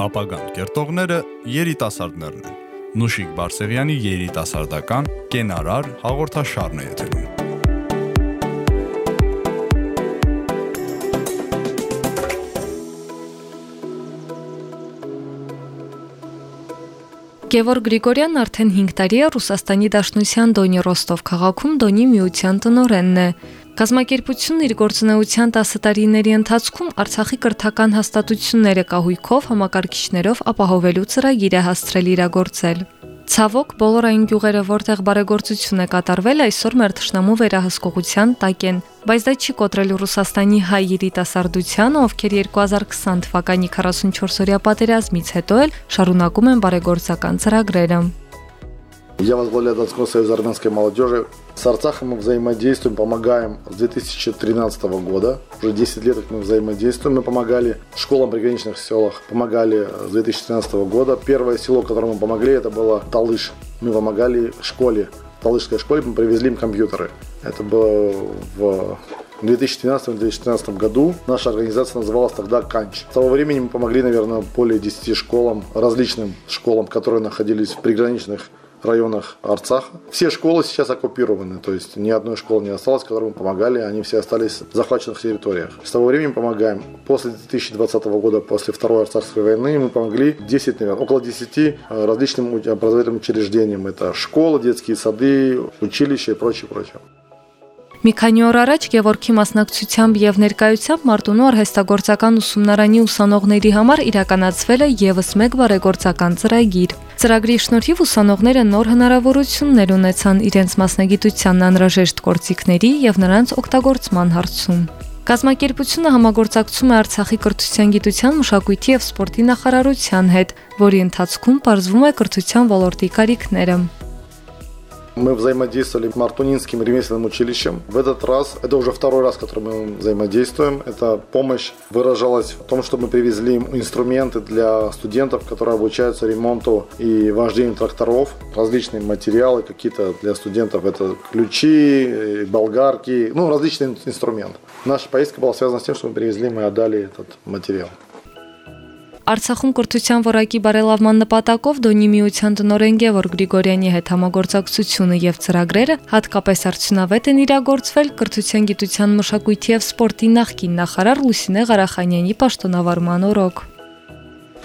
Ապագան կերտողները երիտասարդներն են։ Նուշիկ Բարսեղյանի երիտասարդական կենարար հաղորդաշարն է եթերում։ Գևորգ Գրիգորյանն արդեն 5 տարի է Ռուսաստանի Դաշնության Դոնի Ռոստով քաղաքում Դոնի միության տնօրենն է։ Կազմակերպությունն իր գործունեության 10 տարիների ընթացքում Արցախի կրթական հաստատությունները կահույքով համակարգիչներով ապահովելու ծրագիր է հասցրել իրագործել։ Ցավոք բոլոր այն գյուղերը, որտեղ բարեգործություն է կատարվել, այսօր մեր ճշնամու վերահսկողության տակ են, բայց դա չի կոտրել Ռուսաստանի հայ երիտասարդությանը, ովքեր 2020 թվականի 44-օրյա պատերազմից հետո էլ շարունակում են բարեգործական ծրագրերը։ Я возглавляю Донской союз армянской молодежи. С Арцахом мы взаимодействуем, помогаем с 2013 года. Уже 10 лет мы взаимодействуем. Мы помогали школам приграничных селах, помогали с 2013 года. Первое село, которому мы помогли, это было Талыш. Мы помогали школе, в Талышской школе мы привезли им компьютеры. Это было в в 2012-2014 году наша организация называлась тогда «Канч». С того времени мы помогли, наверное, более 10 школам, различным школам, которые находились в приграничных районах Арцаха. Все школы сейчас оккупированы, то есть ни одной школы не осталось, которым мы помогали, они все остались в захваченных территориях. С того времени помогаем. После 2020 года, после Второй Арцахской войны, мы помогли 10, наверное, около 10 э, различным образовательным учреждениям. Это школы, детские сады, училища и прочее, прочее. Մի քանի օր առաջ Գևորգի մասնակցությամբ եւ ներկայությամբ Մարտունու արհեստագործական ուսումնարանի ուսանողների համար իրականացվել է եւս մեկ բարեգործական ծրագիր։ Ծրագրի շնորհիվ ուսանողները նոր հնարավորություններ ունեցան իրենց մասնագիտությանն անհրաժեշտ գործիքների եւ նրանց օգտագործման հարցում։ Կազմակերպությունը համագործակցում է Արցախի կրթության, գիտության, մշակույթի եւ սպորտի նախարարության հետ, որի ընթացքում բարձվում է կրթության ոլորտի կարիքները։ Мы взаимодействовали с Мартунинским ремесленным училищем. В этот раз, это уже второй раз, который мы взаимодействуем, эта помощь выражалась в том, что мы привезли им инструменты для студентов, которые обучаются ремонту и вождению тракторов, различные материалы какие-то для студентов, это ключи, болгарки, ну, различные инструменты. Наша поездка была связана с тем, что мы привезли, мы отдали этот материал. Արցախում կրթության որակի բարելավման նպատակով Դոնի միության տնօրեն Գևորգ Գրիգորյանի հետ համագործակցությունը եւ ծրագրերը հատկապես արդյունավետ են իրագործվել կրթության, գիտության, մշակույթի եւ սպորտի նախկին նախարար Լուսինե Ղարախանյանի պաշտոնավարման օրոք։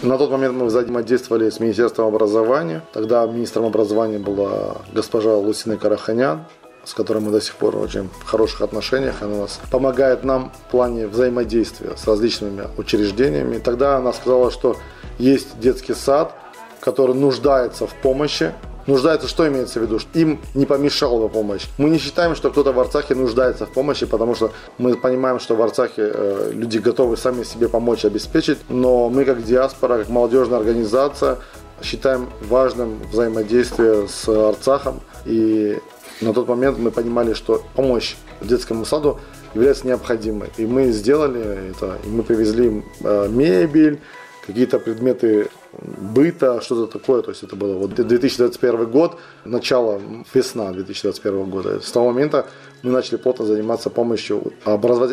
На тот момент мы взаимодействовали с Министерством образования. Тогда министром образования была госпожа Лусина Караханян С которой мы до сих пор очень в хороших отношениях. Она нас помогает нам в плане взаимодействия с различными учреждениями. Тогда она сказала, что есть детский сад, который нуждается в помощи. Нуждается, что имеется в виду? Им не помешала бы помощь. Мы не считаем, что кто-то в Арцахе нуждается в помощи, потому что мы понимаем, что в Арцахе э, люди готовы сами себе помочь, обеспечить. Но мы как диаспора, как молодежная организация, считаем важным взаимодействие с Арцахом. И на тот момент мы понимали, что помощь детскому саду является необходимой. И мы сделали это, и мы привезли э, мебель, какие-то предметы быта, что-то такое. То есть это было вот 2021 год, начало, весна 2021 года. С того момента мы начали плотно заниматься помощью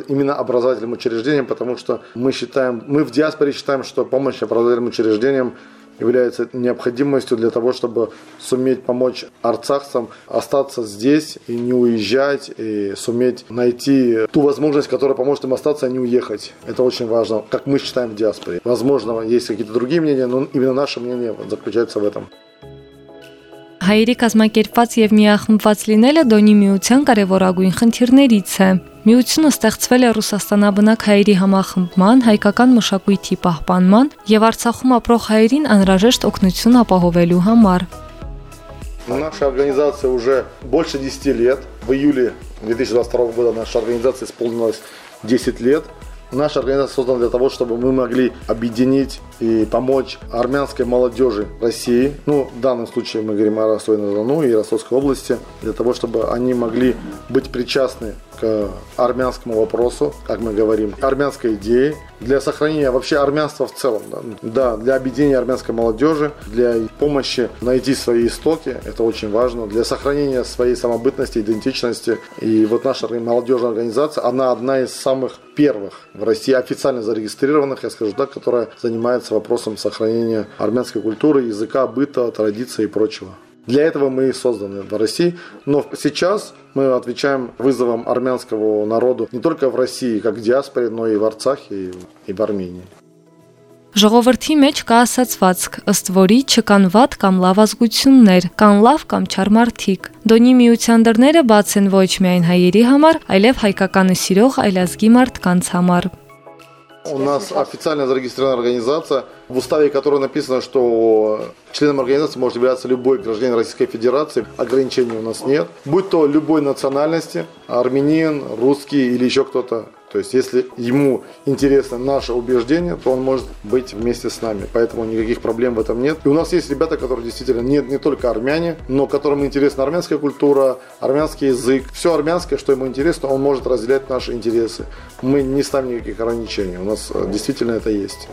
именно образовательным учреждениям, потому что мы считаем, мы в диаспоре считаем, что помощь образовательным учреждениям является необходимостью для того, чтобы суметь помочь арцахцам остаться здесь и не уезжать, и суметь найти ту возможность, которая поможет им остаться, а не уехать. Это очень важно, как мы считаем в диаспоре. Возможно, есть какие-то другие мнения, но именно наше мнение заключается в этом. Հայերի կազմակերպված եւ միախմբված լինելը Դոնի միության կարևորագույն խնդիրներից է։ Միությունը ստեղծվել է Ռուսաստանաբնակ հայերի համախմբման, հայկական մշակույթի պահպանման եւ Արցախում ապրող հայերին անհրաժեշտ օգնություն ապահովելու համար։ Наша организация уже больше 10 лет. В июле 2022 года наша организация исполнилась 10 лет. Наша организация создана для того, чтобы мы могли объединить и помочь армянской молодежи России. Ну, в данном случае мы говорим о Ростове-на-Дону и Ростовской области. Для того, чтобы они могли быть причастны к армянскому вопросу, как мы говорим, армянской идеи, для сохранения вообще армянства в целом. Да, да для объединения армянской молодежи, для помощи найти свои истоки, это очень важно, для сохранения своей самобытности, идентичности. И вот наша молодежная организация, она одна из самых первых в России официально зарегистрированных, я скажу так, которая занимается вопросом сохранения армянской культуры, языка, быта, традиций и прочего. Для этого мы и созданы в России. Но сейчас мы отвечаем вызовам армянского народу не только в России, как в диаспоре, но и в Арцахе и в Армении. Ժողովրդի մեջ կա ասացվածք, ըստ որի չկան վատ կամ լավ ազգություններ, կան լավ կամ չար մարդիկ։ Դոնի միության դռները բաց են ոչ միայն հայերի համար, այլև հայկականը սիրող այլազգի մարդկանց համար։ У нас официально зарегистрирована организация, в уставе которой написано, что членом организации может являться любой гражданин Российской Федерации. Ограничений у нас нет. Будь то любой национальности, армянин, русский или еще кто-то. То есть, если ему интересно наше убеждение, то он может быть вместе с нами. Поэтому никаких проблем в этом нет. И у нас есть ребята, которые действительно не, не только армяне, но которым интересна армянская культура, армянский язык. Все армянское, что ему интересно, он может разделять наши интересы. Мы не ставим никаких ограничений. У нас э, действительно это есть.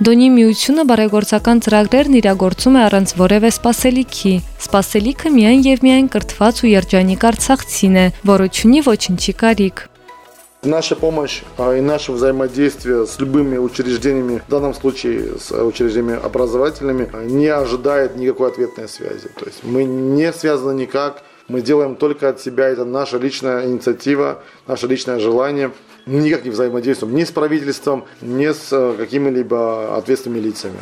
Դոնի միությունը բարեգործական ծրագրերն իրագործում է առանց որևէ սպասելիքի։ Սպասելիքը միայն եւ միայն կրթված ու երջանիկ Արցախցին է, որը ունի ոչինչի կարիք։ Наша помощь а, и наше взаимодействие с любыми учреждениями, в данном случае с учреждениями образовательными, не ожидает никакой ответной связи. То есть мы не связаны никак, мы делаем только от себя, это наша личная инициатива, наше личное желание. Мы никак не взаимодействуем ни с правительством, ни с э, какими-либо ответственными лицами.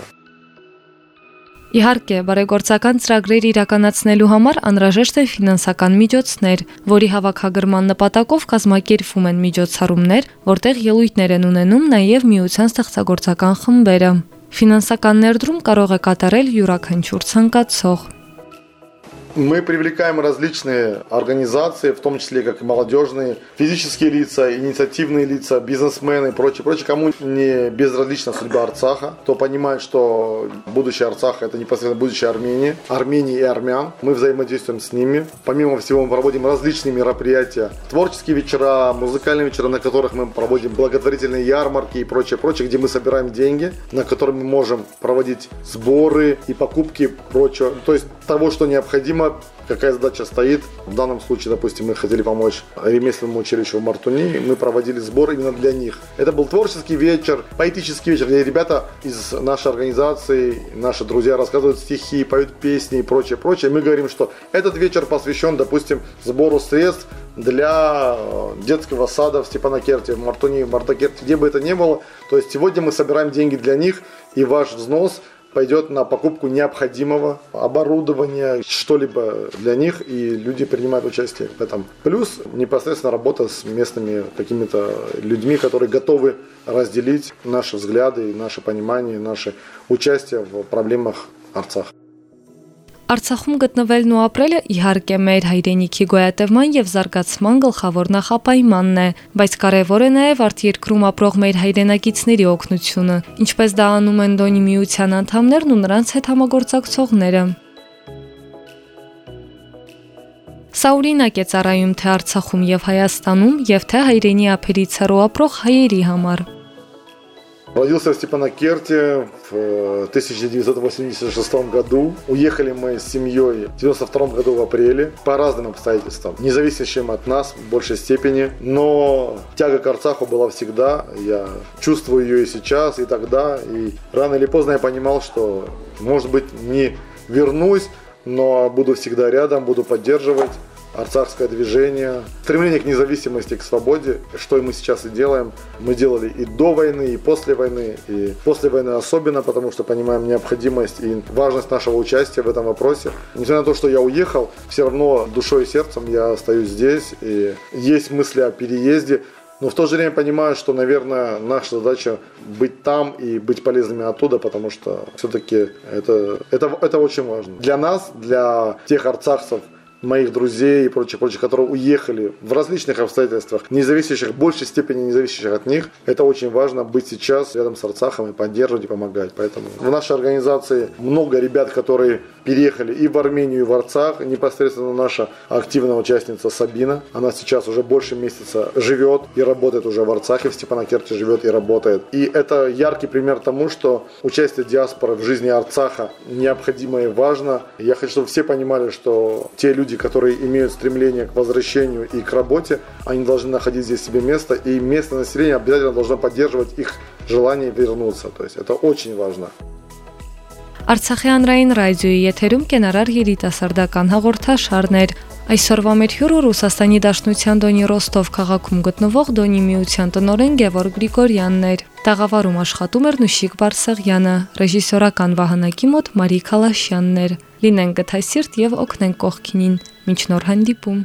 Իհարկե, բարեգործական ծրագրեր իրականացնելու համար անհրաժեշտ է ֆինանսական միջոցներ, որի հավաքագրման նպատակով կազմակերպվում են միջոցառումներ, որտեղ ելույթներ են ունենում նաև միության ստեղծագործական խմբերը։ Ֆինանսական ներդրում կարող է կատարել յուրաքանչյուր ցանկացող։ Мы привлекаем различные организации, в том числе как и молодежные, физические лица, инициативные лица, бизнесмены и прочее, прочее. Кому не безразлична судьба Арцаха, кто понимает, что будущее Арцаха это непосредственно будущее Армении, Армении и армян. Мы взаимодействуем с ними. Помимо всего мы проводим различные мероприятия, творческие вечера, музыкальные вечера, на которых мы проводим благотворительные ярмарки и прочее, прочее, где мы собираем деньги, на которые мы можем проводить сборы и покупки прочего. То есть того, что необходимо, какая задача стоит. В данном случае, допустим, мы хотели помочь ремесленному училищу в Мартуни, мы проводили сбор именно для них. Это был творческий вечер, поэтический вечер, где ребята из нашей организации, наши друзья рассказывают стихи, поют песни и прочее, прочее. Мы говорим, что этот вечер посвящен, допустим, сбору средств для э, детского сада в Степанакерте, в Мартуни, в Мартакерте, где бы это ни было. То есть сегодня мы собираем деньги для них, и ваш взнос – пойдет на покупку необходимого оборудования, что-либо для них, и люди принимают участие в этом. Плюс непосредственно работа с местными какими-то людьми, которые готовы разделить наши взгляды, наше понимание, наше участие в проблемах Арцаха. Արցախում գտնվելն ու ապրելը իհարկե մեր հայրենիքի գոյատևման եւ զարգացման գլխավոր նախապայմանն է, բայց կարեւոր է նաեւ արտերկրում ապրող մեր հայրենակիցների օգնությունը, ինչպես դա անում են Դոնի միության անդամներն ու նրանց հետ համագործակցողները։ Սա օրինակ է ծառայում թե Արցախում եւ Հայաստանում, եւ թե հայրենի ափերից հեռու ապրող հայերի համար։ Родился в Степанакерте в 1986 э, году. Уехали мы с семьей в 92 году в апреле по разным обстоятельствам, независящим от нас в большей степени. Но тяга к Арцаху была всегда. Я чувствую ее и сейчас, и тогда. И рано или поздно я понимал, что, может быть, не вернусь, но буду всегда рядом, буду поддерживать арцахское движение, стремление к независимости, к свободе, что мы сейчас и делаем. Мы делали и до войны, и после войны, и после войны особенно, потому что понимаем необходимость и важность нашего участия в этом вопросе. Несмотря на то, что я уехал, все равно душой и сердцем я остаюсь здесь, и есть мысли о переезде, но в то же время понимаю, что, наверное, наша задача быть там и быть полезными оттуда, потому что все-таки это, это, это очень важно. Для нас, для тех арцахцев, моих друзей и прочих, прочих, которые уехали в различных обстоятельствах, не зависящих, в большей степени не зависящих от них. Это очень важно быть сейчас рядом с Арцахом и поддерживать и помогать. Поэтому в нашей организации много ребят, которые переехали и в Армению, и в Арцах. Непосредственно наша активная участница Сабина. Она сейчас уже больше месяца живет и работает уже в Арцахе, в Степанакерте живет и работает. И это яркий пример тому, что участие диаспоры в жизни Арцаха необходимо и важно. Я хочу, чтобы все понимали, что те люди, которые имеют стремление к возвращению и к работе, они должны находить здесь себе место, и местное население обязательно должно поддерживать их желание вернуться. То есть это очень важно. Արցախի հանրային ռադիոյի եթերում կենարար երիտասարդական հաղորդաշարներ։ Այսօրվա մեր հյուրը Ռուսաստանի Դաշնության Դոնի Ռոստով քաղաքում գտնվող Դոնի միության տնօրեն Գևորգ Գրիգորյանն էր։ Տաղավարում աշխատում էր Նուշիկ Բարսեղյանը, ռեժիսորական վահանակի մոտ Մարի Խալաշյանն էր։ Լինեն գթասիրտ եւ օգնեն կողքինին։ Մինչ նոր հանդիպում։